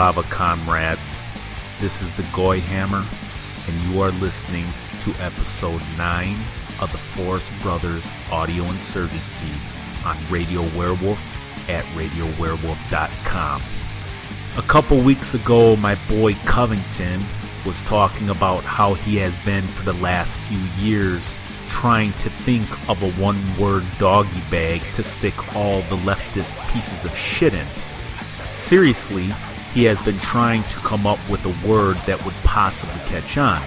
Slava comrades. This is the Goy Hammer, and you are listening to episode 9 of the Forest Brothers Audio Insurgency on Radio Wehrwolf at RadioWehrwolf.com. A couple weeks ago, my boy Covington was talking about how he has been for the last few years trying to think of a one word doggy bag to stick all the leftist pieces of shit in. Seriously, he has been trying to come up with a word that would possibly catch on.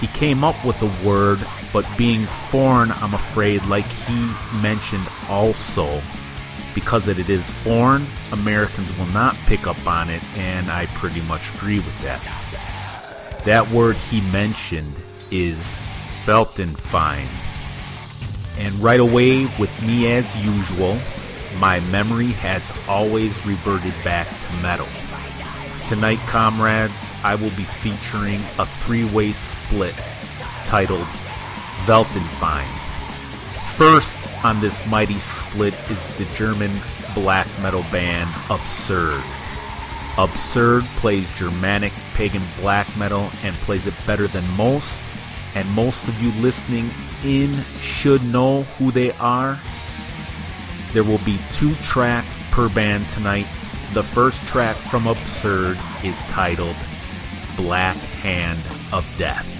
He came up with a word, but being foreign, I'm afraid, like he mentioned also, because it is foreign, Americans will not pick up on it, and I pretty much agree with that. That word he mentioned is Weltanschauung. And right away, with me as usual, my memory has always reverted back to metal. Tonight, comrades, I will be featuring a three way split titled Weltanschauung. First on this mighty split is the German black metal band Absurd. Absurd plays Germanic pagan black metal and plays it better than most, and most of you listening in should know who they are. There will be two tracks per band tonight. The first track from Absurd is titled Black Hand of Death.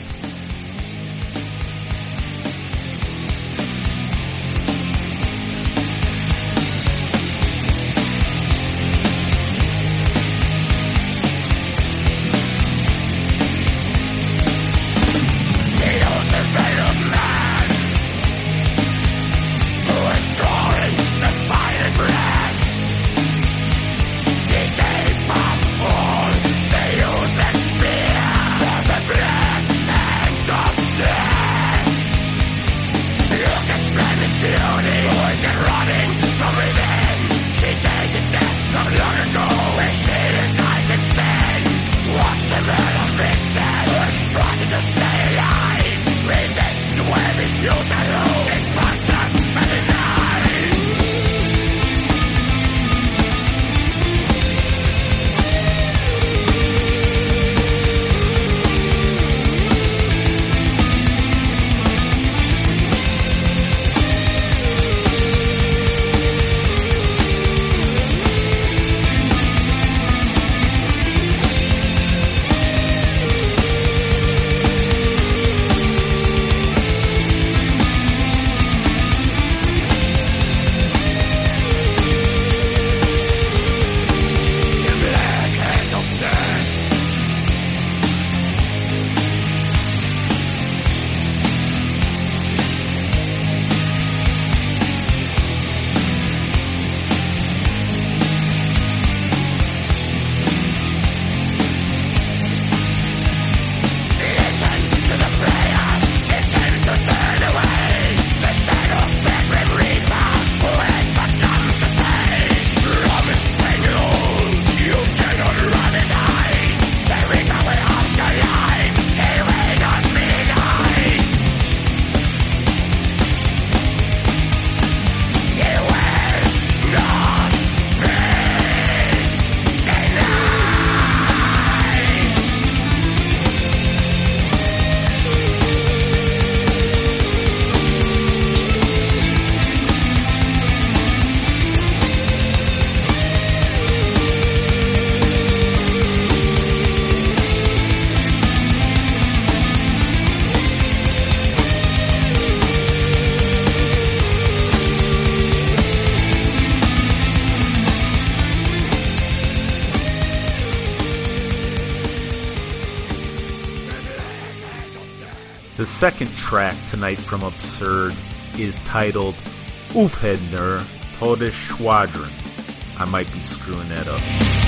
Second track tonight from Absurd is titled Aufhebner Todesschwadron. I might be screwing that up.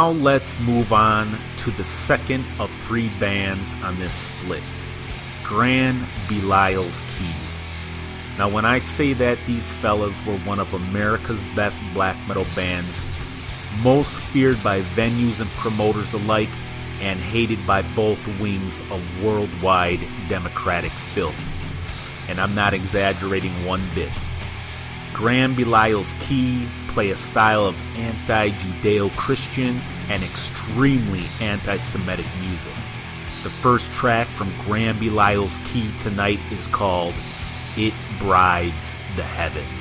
Now let's move on to the second of three bands on this split Grand Belial's Key. Now, when I say that these fellas were one of America's best black metal bands, most feared by venues and promoters alike, and hated by both wings of worldwide democratic filth. And I'm not exaggerating one bit. Grand Belial's Key play a style of anti Judeo Christian and extremely anti Semitic music. The first track from Grand Belial's Key tonight is called It Brides the Heavens.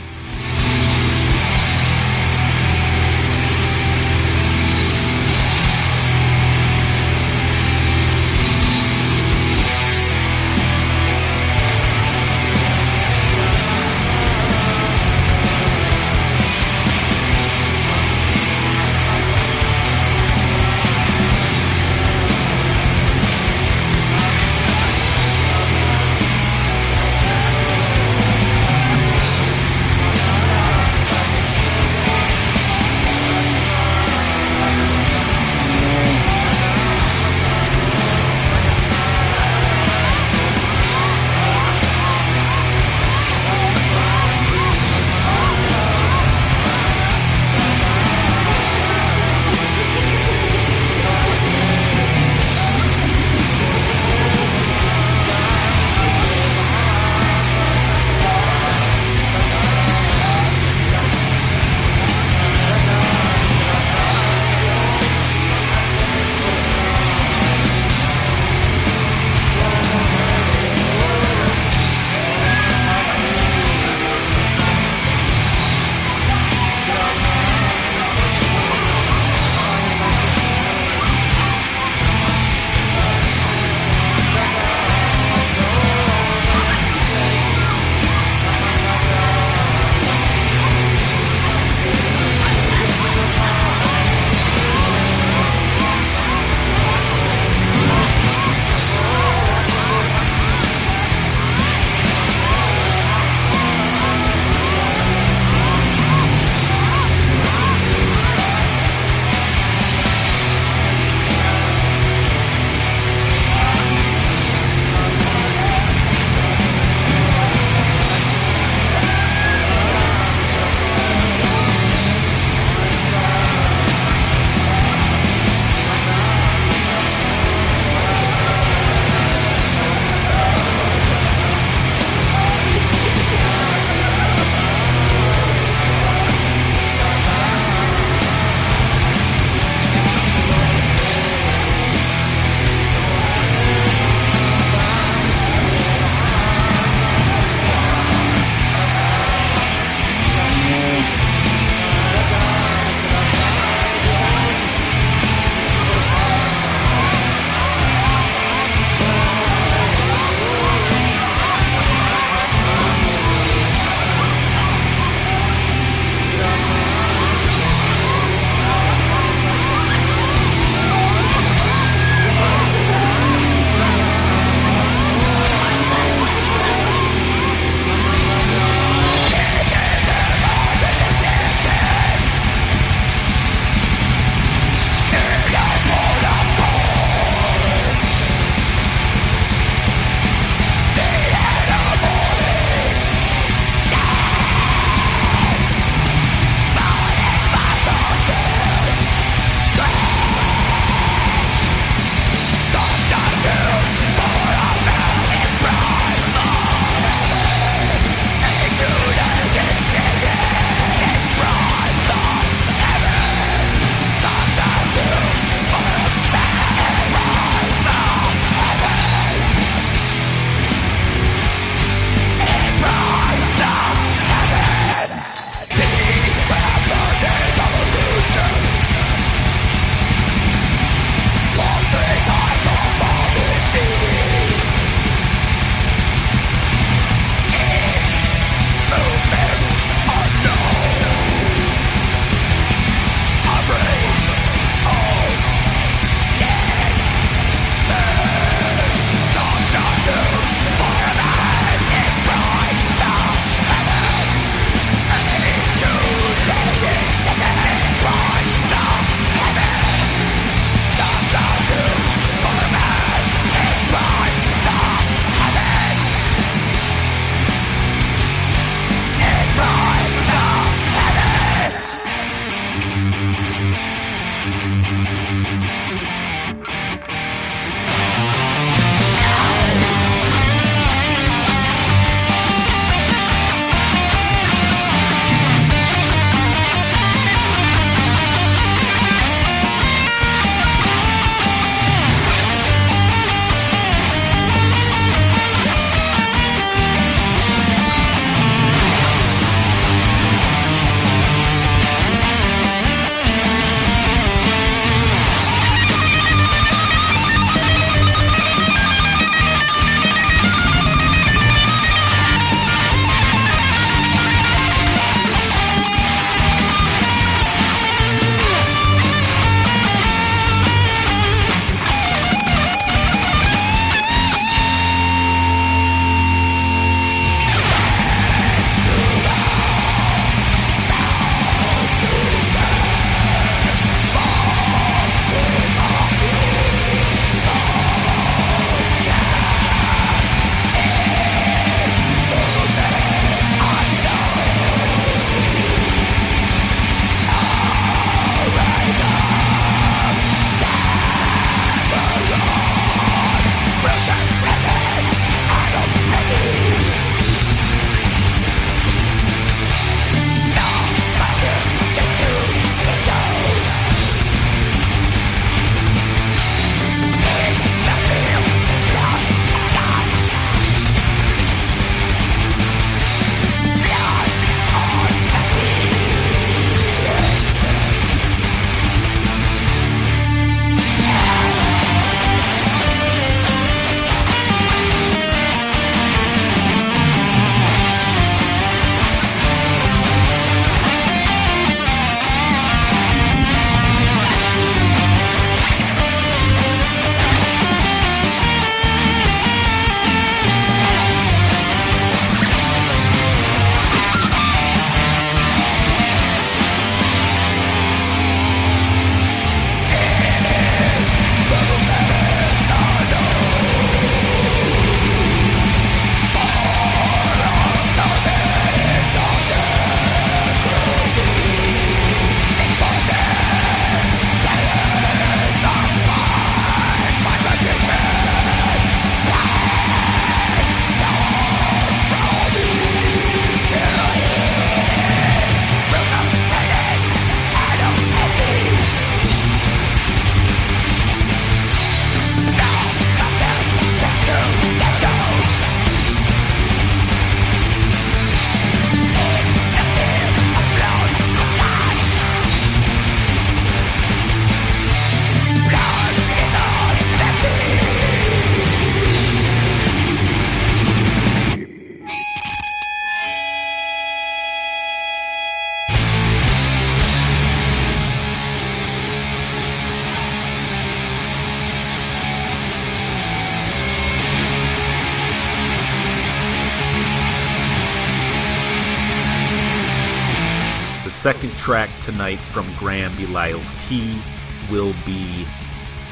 From Grand Belial's Key will be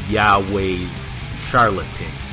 Yahweh's Charlatan.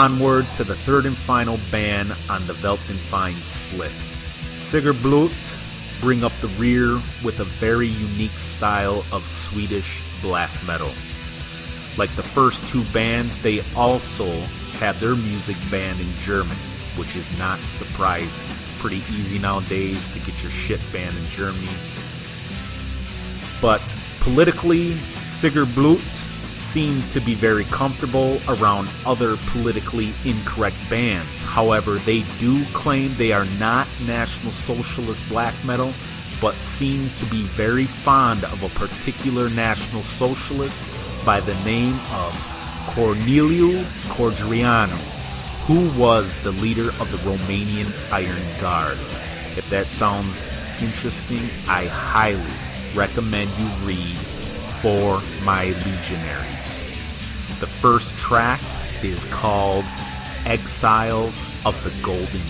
Onward to the third and final band on the Weltenfein split. Sigurblut bring up the rear with a very unique style of Swedish black metal. Like the first two bands, they also have their music banned in Germany, which is not surprising. It's pretty easy nowadays to get your shit banned in Germany. But politically, Sigur Blut seem to be very comfortable around other politically incorrect bands. However, they do claim they are not National Socialist black metal, but seem to be very fond of a particular National Socialist by the name of Corneliu Codreanu, who was the leader of the Romanian Iron Guard. If that sounds interesting, I highly recommend you read For My Legionaries. The first track is called Exiles of the Golden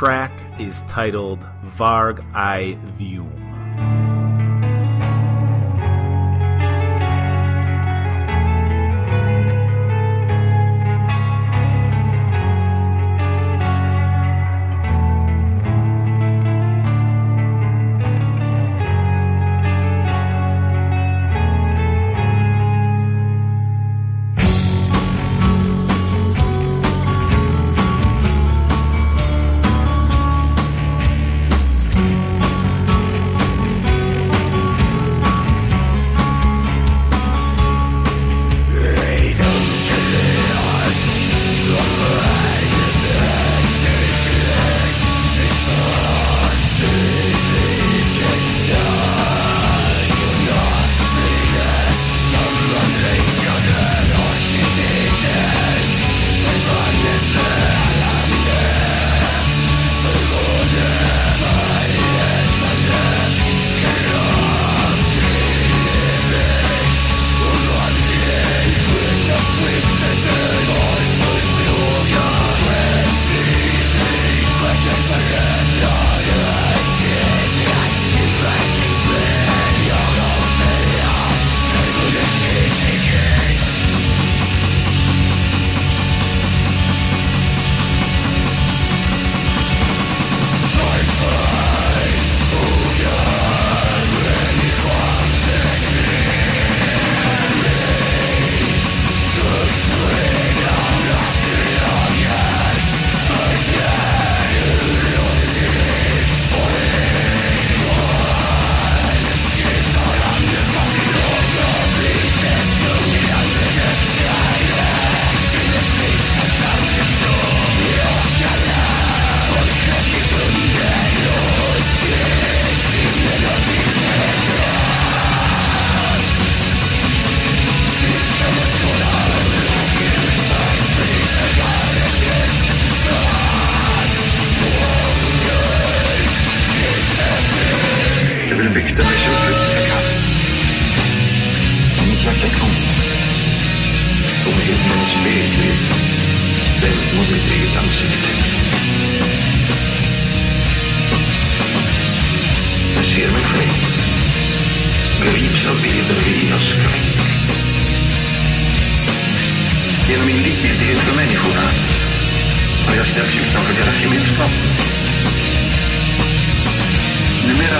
track is titled Varg I View.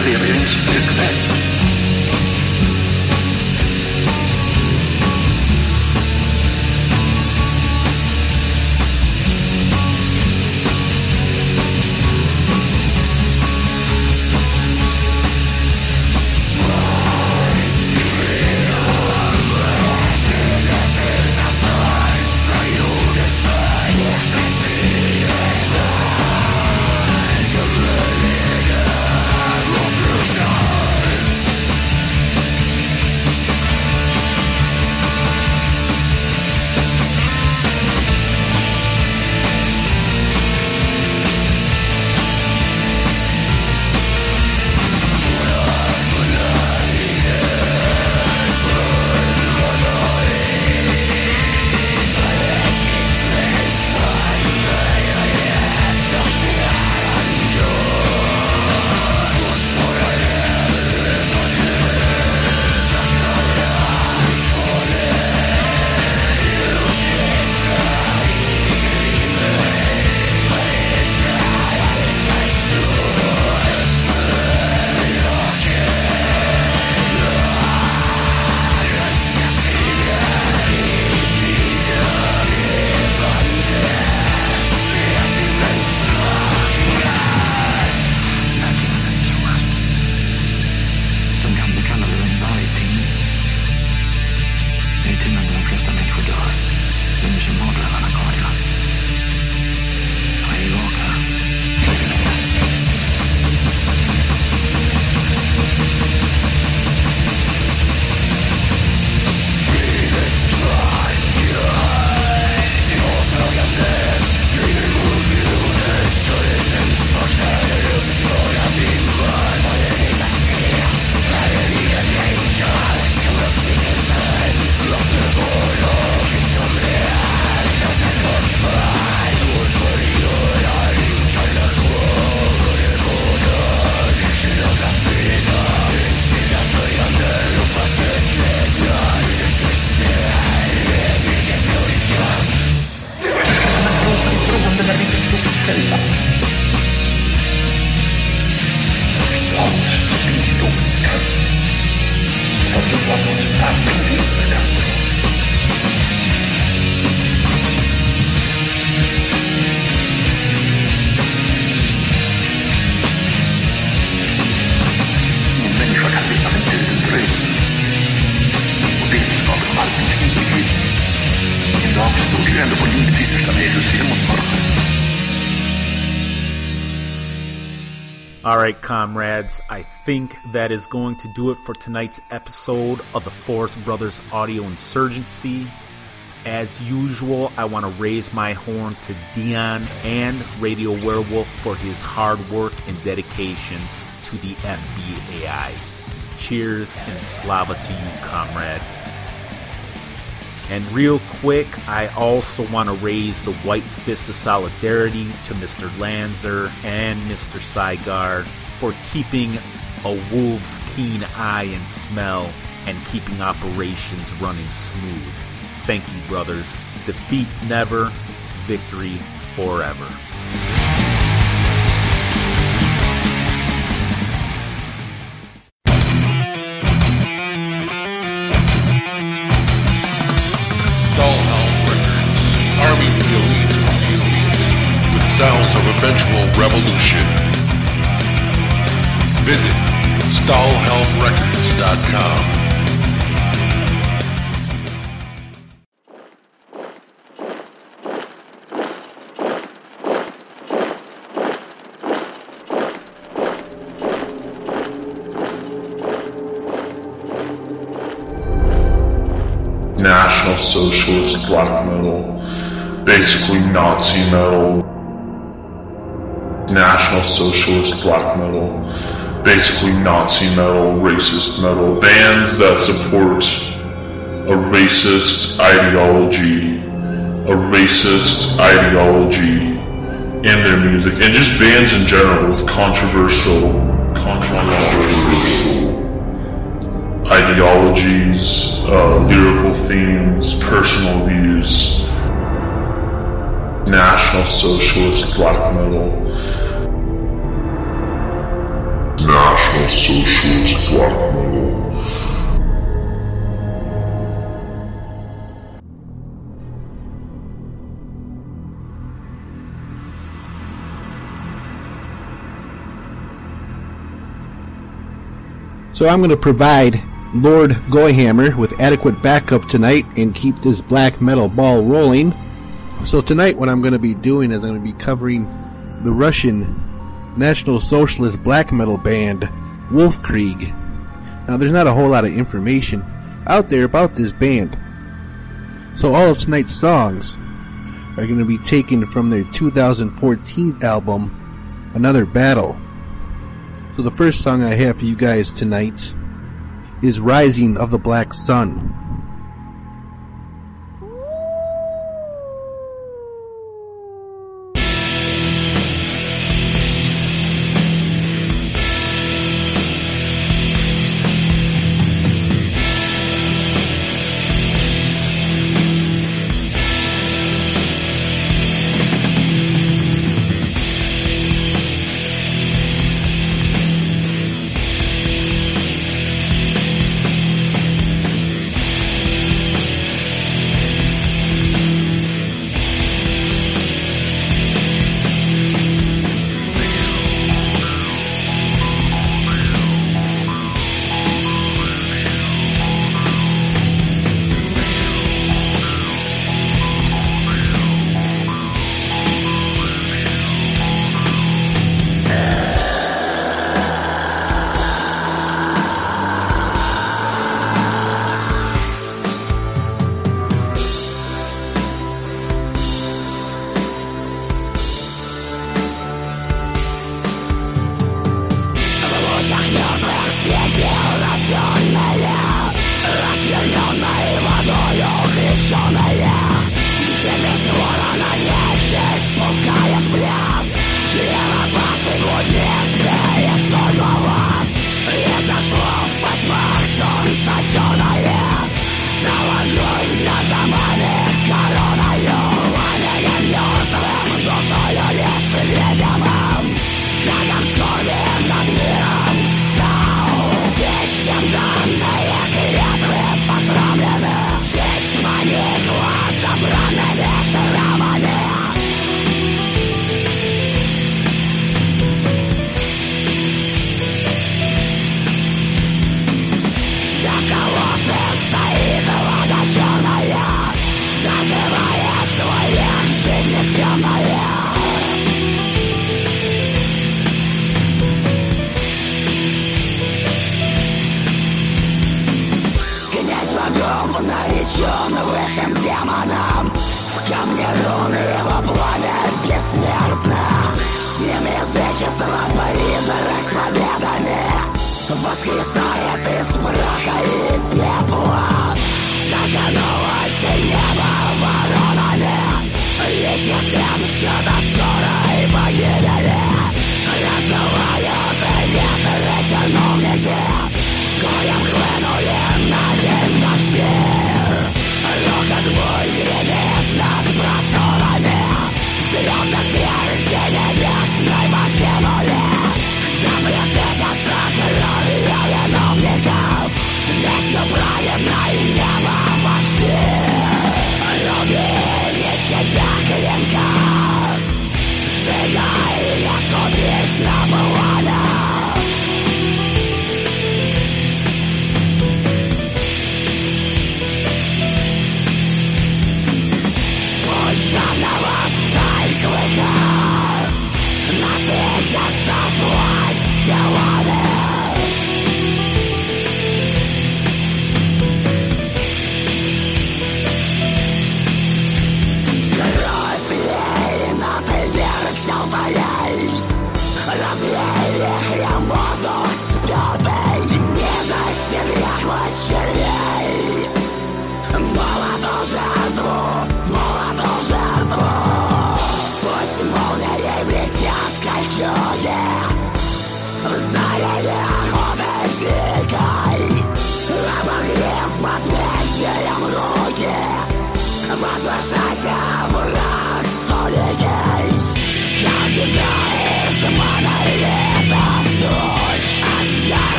Siberians to Quebec. Comrades, I think that is going to do it for tonight's episode of the Force Brothers Audio Insurgency. As usual, I want to raise my horn to Dion and Radio Wehrwolf for his hard work and dedication to the FBAI. Cheers and slava to you, comrade. And real quick, I also want to raise the white fist of solidarity to Mr. Lanzer and Mr. Saigar for keeping a wolf's keen eye and smell and keeping operations running smooth. Thank you, brothers. Defeat never, victory forever. Sounds of eventual revolution. Visit StahlhelmRecords.com. National Socialist black metal, basically Nazi metal. National Socialist black metal, basically Nazi metal, racist metal, bands that support a racist ideology, a racist ideology in their music, and just bands in general with controversial, controversial ideologies, uh, lyrical themes, personal views, National Socialist black metal, National Socialist black metal. So I'm going to provide Lord Goyhammer with adequate backup tonight and keep this black metal ball rolling. So tonight what I'm going to be doing is I'm going to be covering the Russian National Socialist black metal band Wolfkrieg. Now there's not a whole lot of information out there about this band. So all of tonight's songs are going to be taken from their 2014 album Another Battle. So the first song I have for you guys tonight is Rising of the Black Sun.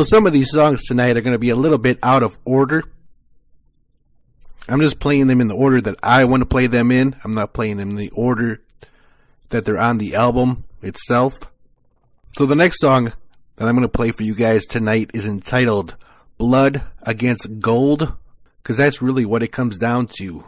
So some of these songs tonight are going to be a little bit out of order. I'm just playing them in the order that I want to play them in. I'm not playing them in the order that they're on the album itself. So the next song that I'm going to play for you guys tonight is entitled Blood Against Gold, because that's really what it comes down to.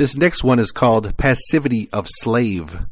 This next one is called Passivity of Slave.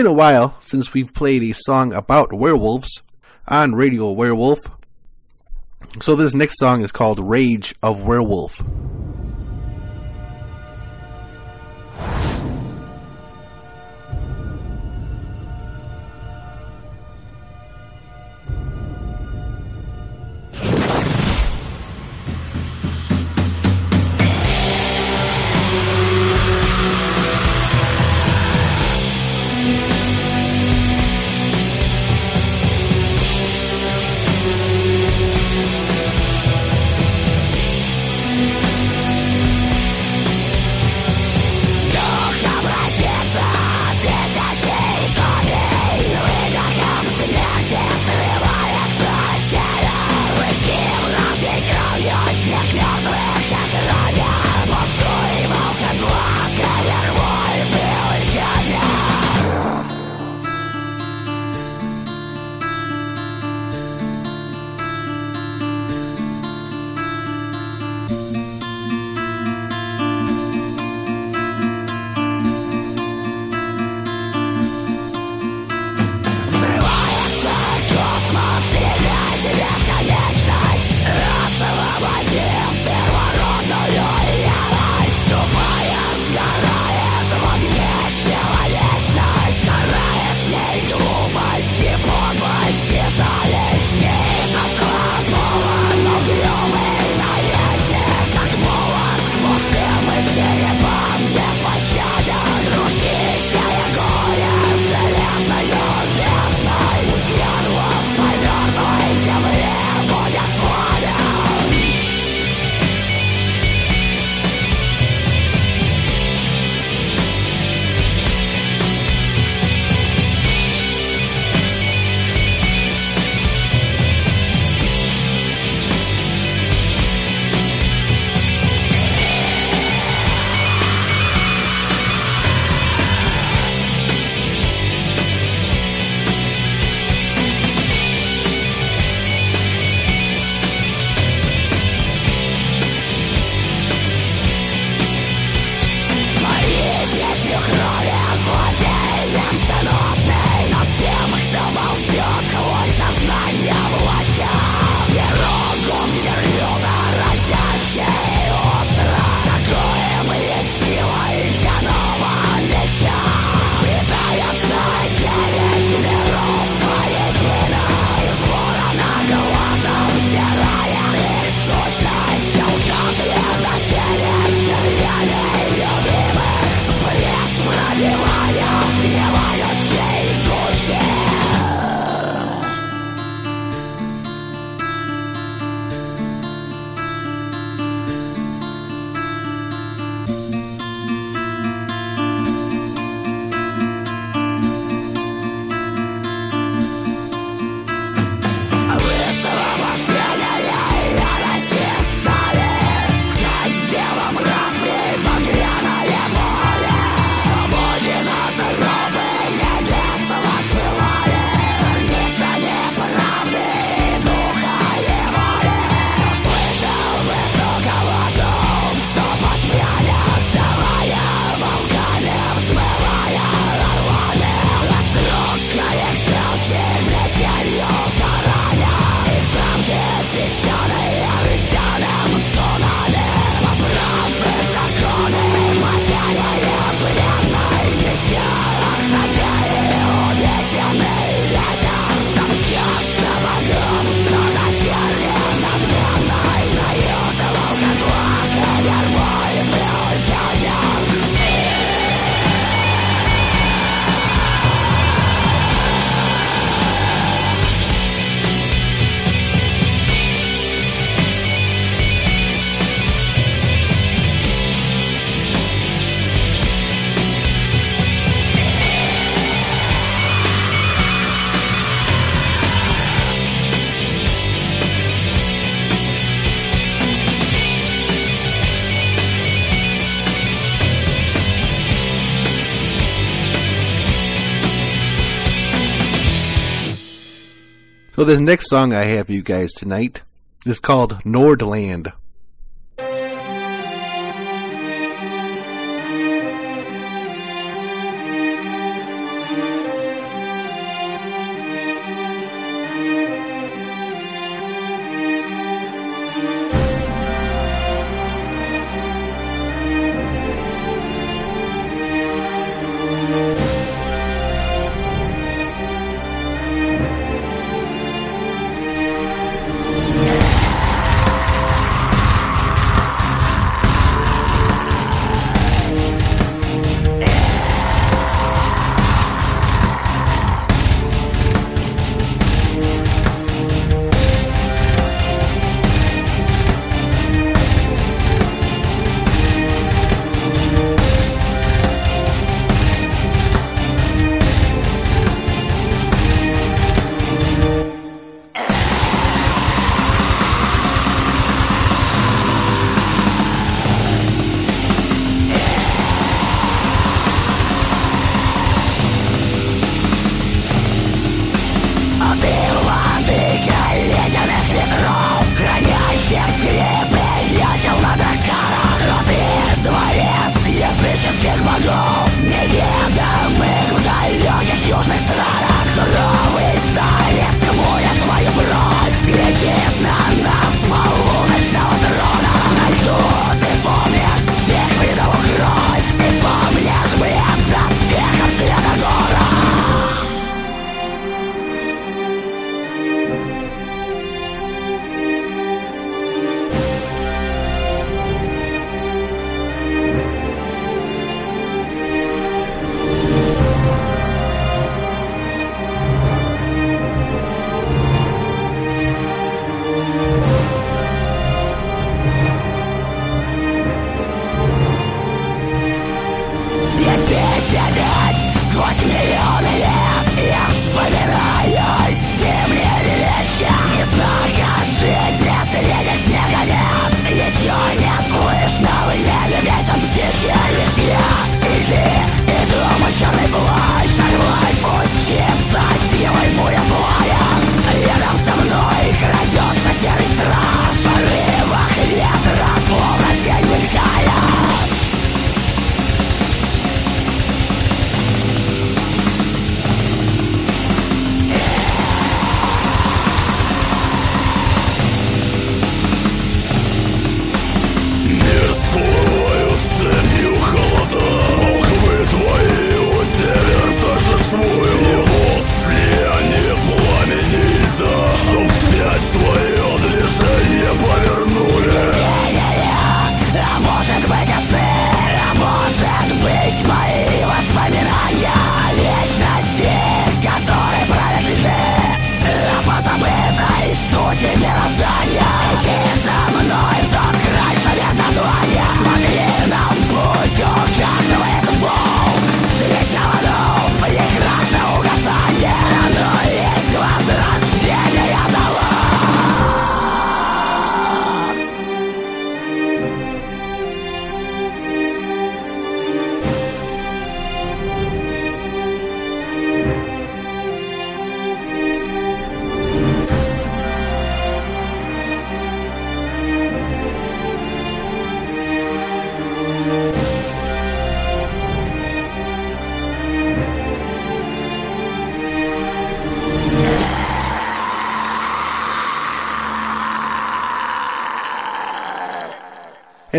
Been a while since we've played a song about werewolves on Radio Wehrwolf. So this next song is called Rage of Werewolf. The next song I have for you guys tonight is called Nordland.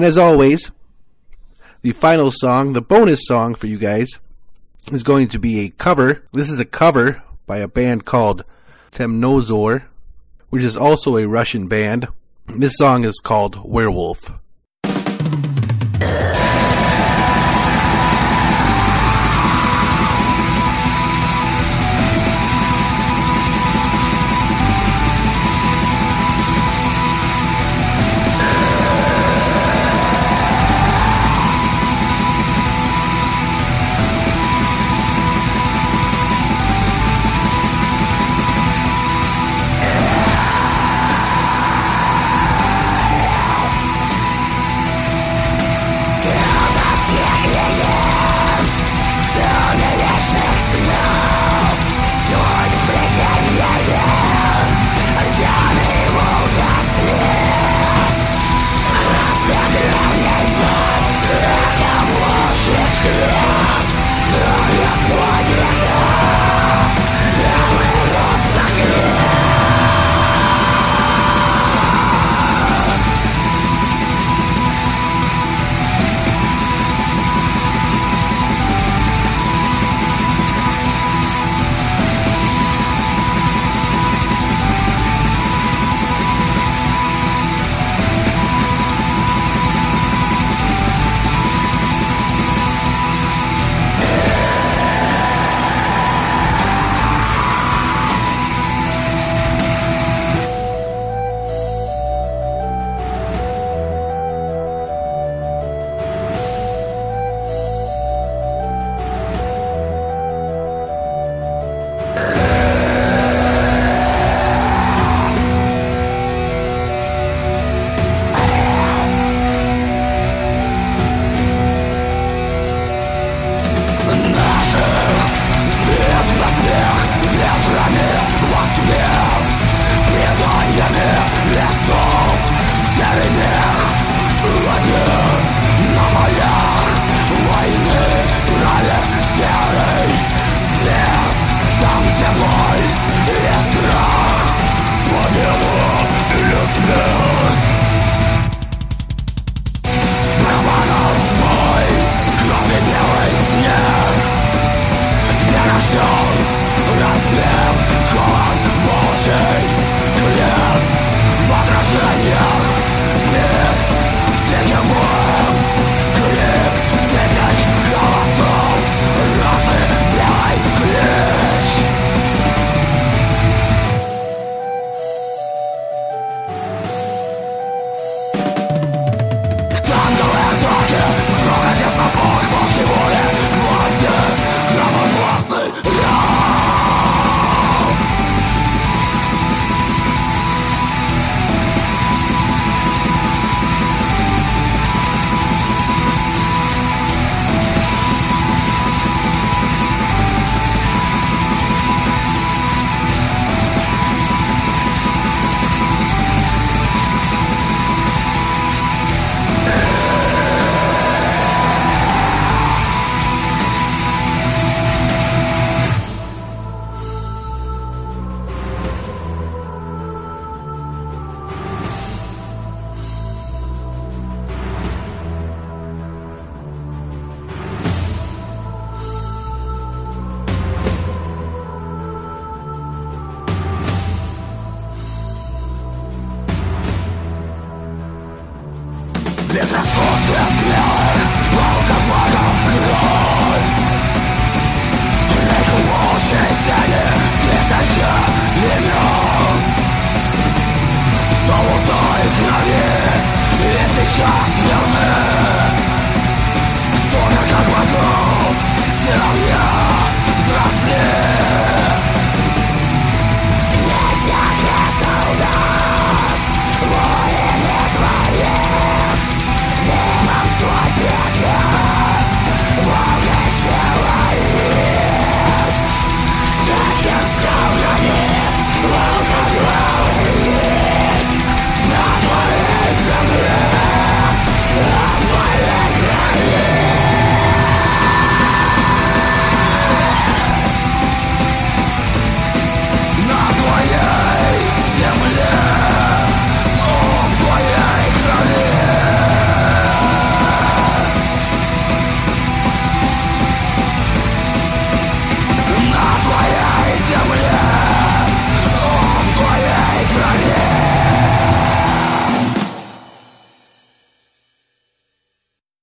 And as always, the final song, the bonus song for you guys, is going to be a cover. This is a cover by a band called Temnozor, which is also a Russian band. This song is called Werewolf.